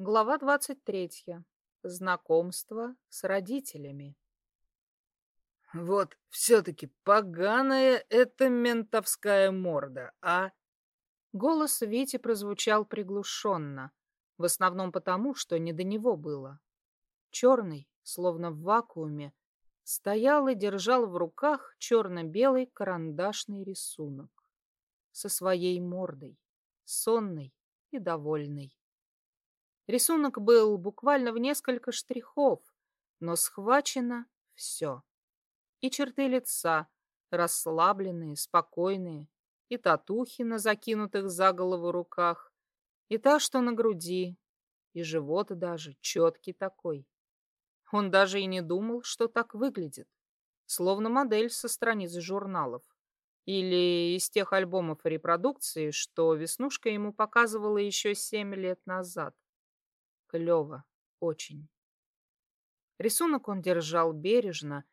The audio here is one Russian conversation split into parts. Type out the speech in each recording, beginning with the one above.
Глава 23. Знакомство с родителями. Вот все-таки поганая эта ментовская морда, а? Голос Вити прозвучал приглушенно, в основном потому, что не до него было. Черный, словно в вакууме, стоял и держал в руках черно-белый карандашный рисунок со своей мордой, сонной и довольной. Рисунок был буквально в несколько штрихов, но схвачено все. И черты лица, расслабленные, спокойные, и татухи на закинутых за голову руках, и та, что на груди, и живот даже четкий такой. Он даже и не думал, что так выглядит, словно модель со страниц журналов или из тех альбомов репродукции, что Веснушка ему показывала еще семь лет назад. Клево. Очень. Рисунок он держал бережно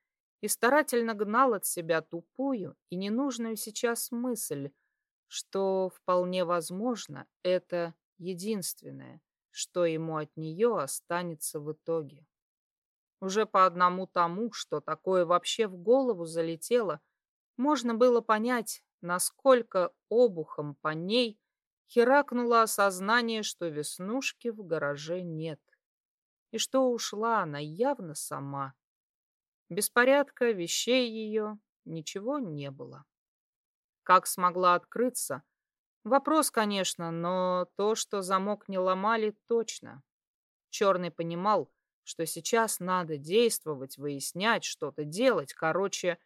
и старательно гнал от себя тупую и ненужную сейчас мысль, что вполне возможно это единственное, что ему от нее останется в итоге. Уже по одному тому, что такое вообще в голову залетело, можно было понять, насколько обухом по ней херакнуло осознание, что веснушки в гараже нет. И что ушла она явно сама. Беспорядка, вещей ее, ничего не было. Как смогла открыться? Вопрос, конечно, но то, что замок не ломали, точно. Черный понимал, что сейчас надо действовать, выяснять, что-то делать, короче,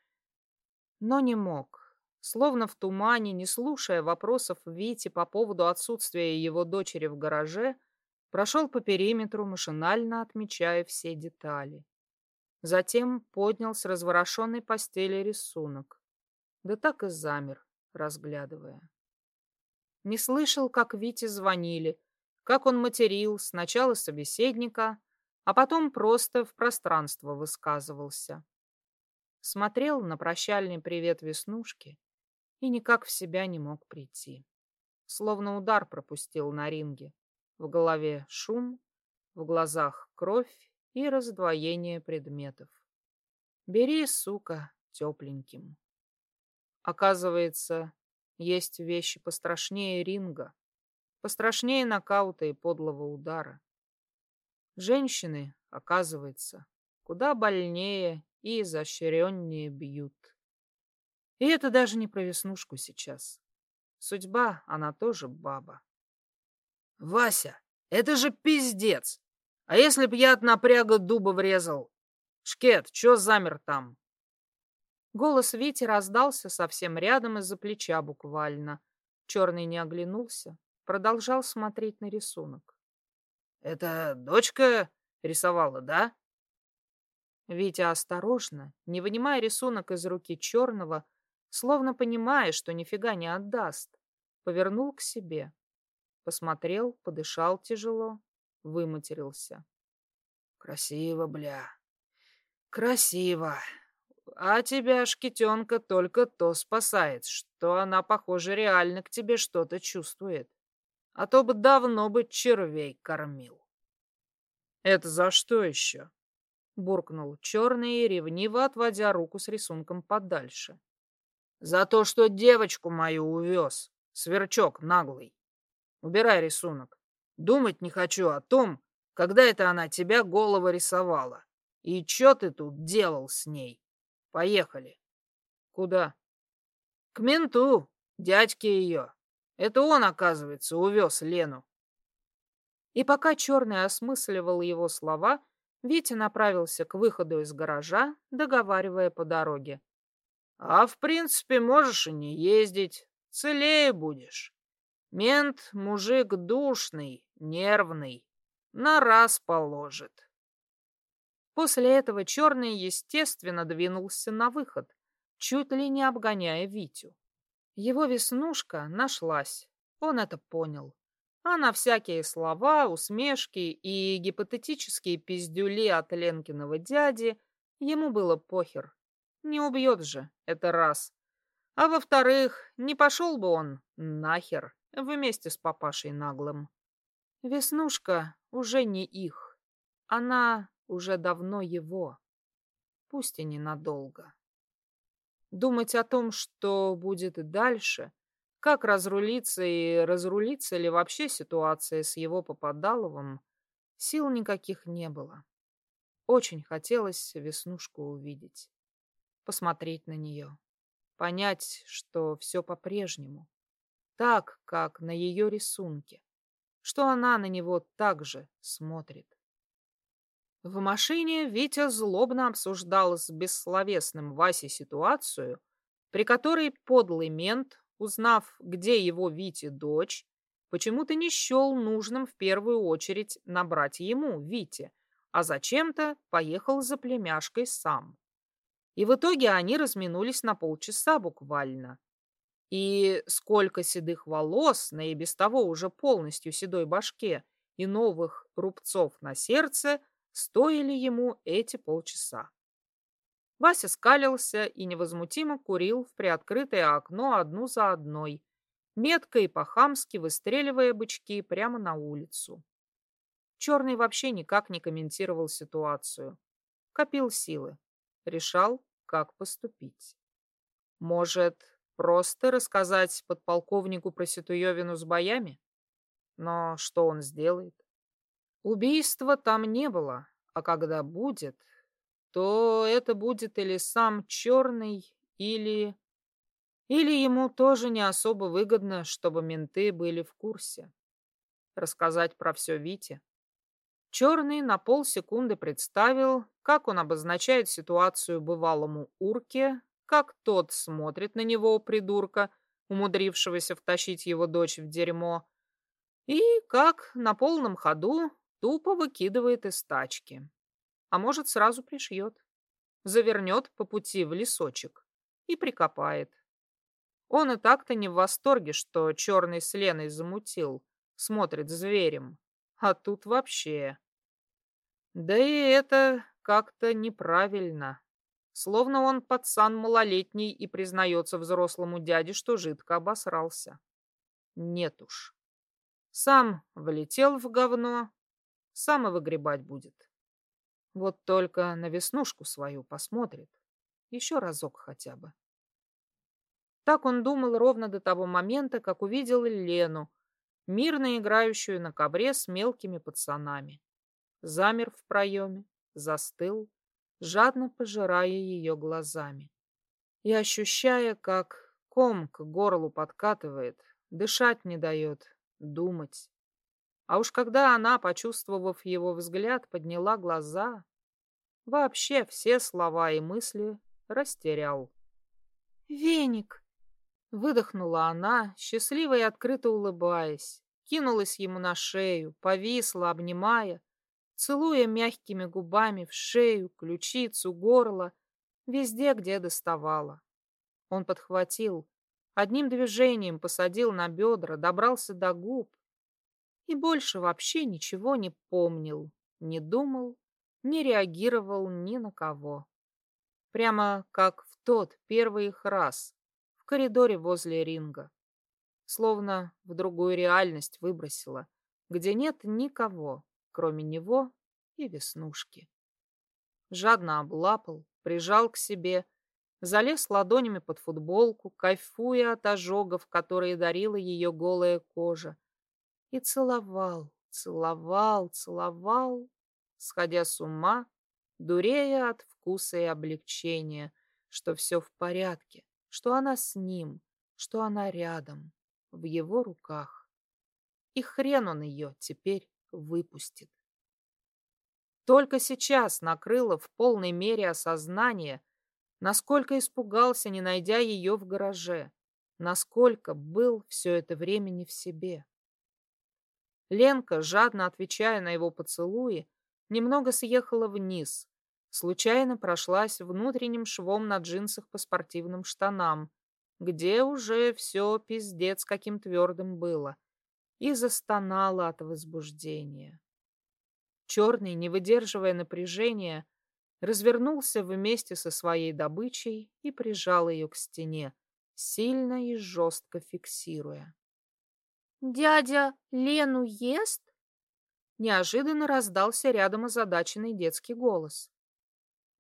но не мог. Словно в тумане, не слушая вопросов Вити по поводу отсутствия его дочери в гараже, прошел по периметру, машинально отмечая все детали. Затем поднял с разворошенной постели рисунок. Да так и замер, разглядывая. Не слышал, как Вите звонили, как он материл сначала собеседника, а потом просто в пространство высказывался. Смотрел на прощальный привет Веснушки и никак в себя не мог прийти. Словно удар пропустил на ринге. В голове шум, в глазах кровь и раздвоение предметов. Бери, сука, тепленьким. Оказывается, есть вещи пострашнее ринга, пострашнее нокаута и подлого удара. Женщины, оказывается, куда больнее и изощреннее бьют. И это даже не про Веснушку сейчас. Судьба, она тоже баба. Вася, это же пиздец! А если б я от напряга дуба врезал? Шкет, чё замер там? Голос Вити раздался совсем рядом из-за плеча буквально. Черный не оглянулся, продолжал смотреть на рисунок. Это дочка рисовала, да? Витя осторожно, не вынимая рисунок из руки черного, словно понимая, что нифига не отдаст, повернул к себе. Посмотрел, подышал тяжело, выматерился. Красиво, бля. Красиво. А тебя, шкетенка, только то спасает, что она, похоже, реально к тебе что-то чувствует. А то бы давно бы червей кормил. Это за что еще? Буркнул черный, ревниво отводя руку с рисунком подальше. За то, что девочку мою увез. Сверчок наглый. Убирай рисунок. Думать не хочу о том, когда это она тебя голова рисовала. И что ты тут делал с ней? Поехали. Куда? К менту, дядьке ее. Это он, оказывается, увез Лену. И пока Черный осмысливал его слова, Витя направился к выходу из гаража, договаривая по дороге. А в принципе можешь и не ездить, целее будешь. Мент мужик душный, нервный, на раз положит. После этого Черный, естественно, двинулся на выход, чуть ли не обгоняя Витю. Его веснушка нашлась, он это понял. А на всякие слова, усмешки и гипотетические пиздюли от Ленкиного дяди ему было похер. Не убьет же, это раз. А во-вторых, не пошел бы он нахер вместе с папашей наглым. Веснушка уже не их. Она уже давно его. Пусть и ненадолго. Думать о том, что будет дальше, как разрулиться и разрулиться ли вообще ситуация с его Попадаловым, сил никаких не было. Очень хотелось Веснушку увидеть, посмотреть на нее, понять, что все по-прежнему, так, как на ее рисунке, что она на него также смотрит. В машине Витя злобно обсуждал с бессловесным Васей ситуацию, при которой подлый мент узнав, где его Вите дочь, почему-то не счел нужным в первую очередь набрать ему, Вите, а зачем-то поехал за племяшкой сам. И в итоге они разминулись на полчаса буквально. И сколько седых волос на и без того уже полностью седой башке и новых рубцов на сердце стоили ему эти полчаса. Вася скалился и невозмутимо курил в приоткрытое окно одну за одной, метко и по-хамски выстреливая бычки прямо на улицу. Черный вообще никак не комментировал ситуацию. Копил силы. Решал, как поступить. Может, просто рассказать подполковнику про Ситуевину с боями? Но что он сделает? Убийства там не было, а когда будет, то это будет или сам черный, или... Или ему тоже не особо выгодно, чтобы менты были в курсе. Рассказать про все Вите. Черный на полсекунды представил, как он обозначает ситуацию бывалому урке, как тот смотрит на него, придурка, умудрившегося втащить его дочь в дерьмо, и как на полном ходу тупо выкидывает из тачки а может, сразу пришьет. Завернет по пути в лесочек и прикопает. Он и так-то не в восторге, что черный с Леной замутил, смотрит зверем. А тут вообще... Да и это как-то неправильно. Словно он пацан малолетний и признается взрослому дяде, что жидко обосрался. Нет уж. Сам влетел в говно, сам и выгребать будет. Вот только на веснушку свою посмотрит. Еще разок хотя бы. Так он думал ровно до того момента, как увидел Лену, мирно играющую на ковре с мелкими пацанами. Замер в проеме, застыл, жадно пожирая ее глазами. И ощущая, как ком к горлу подкатывает, дышать не дает, думать. А уж когда она, почувствовав его взгляд, подняла глаза, вообще все слова и мысли растерял. «Веник!» — выдохнула она, счастливо и открыто улыбаясь, кинулась ему на шею, повисла, обнимая, целуя мягкими губами в шею, ключицу, горло, везде, где доставала. Он подхватил, одним движением посадил на бедра, добрался до губ, и больше вообще ничего не помнил, не думал, не реагировал ни на кого. Прямо как в тот первый их раз коридоре возле ринга. Словно в другую реальность выбросила, где нет никого, кроме него и веснушки. Жадно облапал, прижал к себе, залез ладонями под футболку, кайфуя от ожогов, которые дарила ее голая кожа, и целовал, целовал, целовал, сходя с ума, дурея от вкуса и облегчения, что все в порядке, что она с ним, что она рядом, в его руках. И хрен он ее теперь выпустит. Только сейчас накрыло в полной мере осознание, насколько испугался, не найдя ее в гараже, насколько был все это время не в себе. Ленка, жадно отвечая на его поцелуи, немного съехала вниз, случайно прошлась внутренним швом на джинсах по спортивным штанам, где уже все пиздец каким твердым было, и застонала от возбуждения. Черный, не выдерживая напряжения, развернулся вместе со своей добычей и прижал ее к стене, сильно и жестко фиксируя. Дядя Лену ест? Неожиданно раздался рядом озадаченный детский голос.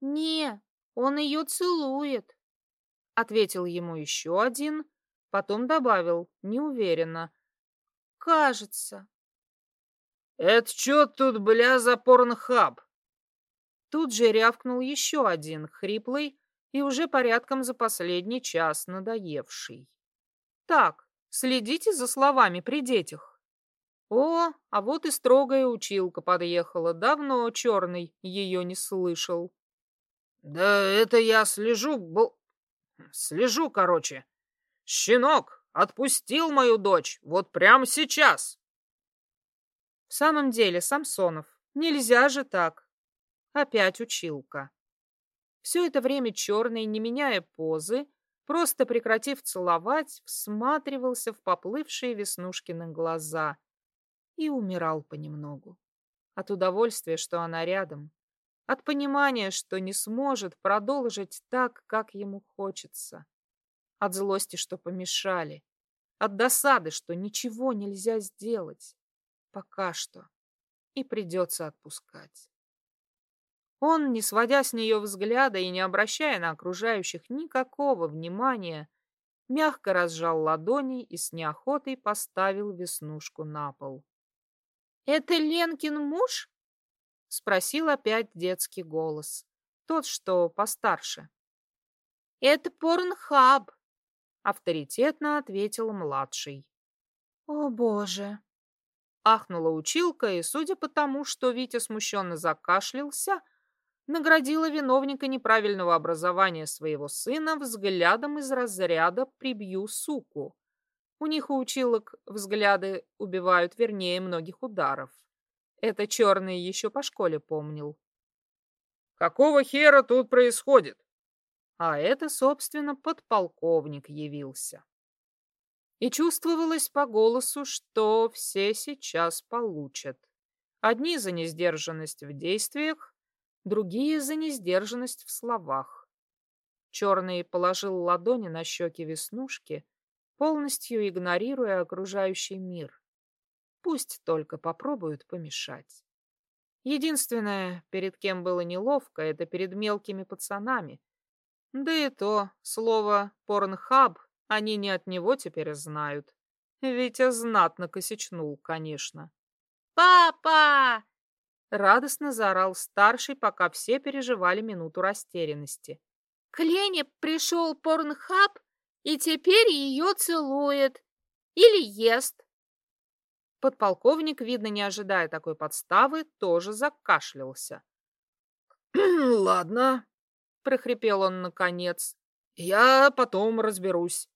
«Не, он ее целует», — ответил ему еще один, потом добавил, неуверенно. «Кажется». «Это что тут, бля, за порнхаб?» Тут же рявкнул еще один, хриплый и уже порядком за последний час надоевший. «Так, следите за словами при детях». О, а вот и строгая училка подъехала. Давно черный ее не слышал. Да это я слежу, был... Слежу, короче. Щенок отпустил мою дочь вот прямо сейчас. В самом деле, Самсонов, нельзя же так. Опять училка. Все это время черный, не меняя позы, просто прекратив целовать, всматривался в поплывшие веснушки на глаза и умирал понемногу. От удовольствия, что она рядом, от понимания, что не сможет продолжить так, как ему хочется, от злости, что помешали, от досады, что ничего нельзя сделать, пока что, и придется отпускать. Он, не сводя с нее взгляда и не обращая на окружающих никакого внимания, мягко разжал ладони и с неохотой поставил веснушку на пол. «Это Ленкин муж?» — спросил опять детский голос. Тот, что постарше. «Это порнхаб», — авторитетно ответил младший. «О, боже!» — ахнула училка, и, судя по тому, что Витя смущенно закашлялся, наградила виновника неправильного образования своего сына взглядом из разряда «прибью суку». У них у училок взгляды убивают вернее многих ударов. Это черный еще по школе помнил. Какого хера тут происходит? А это, собственно, подполковник явился. И чувствовалось по голосу, что все сейчас получат. Одни за несдержанность в действиях, другие за несдержанность в словах. Черный положил ладони на щеки веснушки, полностью игнорируя окружающий мир. Пусть только попробуют помешать. Единственное, перед кем было неловко, это перед мелкими пацанами. Да и то, слово «порнхаб» они не от него теперь знают. Витя знатно косячнул, конечно. «Папа!» Радостно заорал старший, пока все переживали минуту растерянности. «К Лене пришел порнхаб и теперь ее целует. Или ест. Подполковник, видно, не ожидая такой подставы, тоже закашлялся. «Ладно», — прохрипел он наконец, — «я потом разберусь.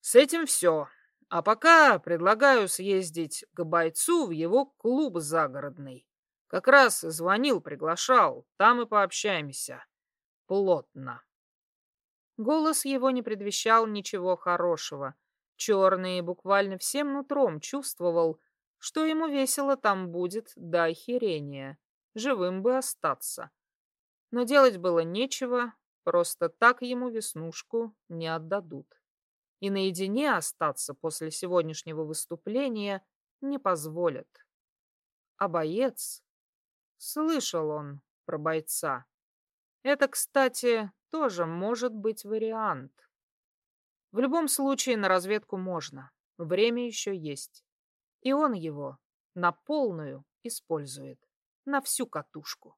С этим все. А пока предлагаю съездить к бойцу в его клуб загородный. Как раз звонил, приглашал, там и пообщаемся. Плотно». Голос его не предвещал ничего хорошего. Черный буквально всем нутром чувствовал, что ему весело там будет до охерения. Живым бы остаться. Но делать было нечего, просто так ему веснушку не отдадут. И наедине остаться после сегодняшнего выступления не позволят. А боец... Слышал он про бойца. Это, кстати, тоже может быть вариант. В любом случае на разведку можно. Время еще есть. И он его на полную использует, на всю катушку.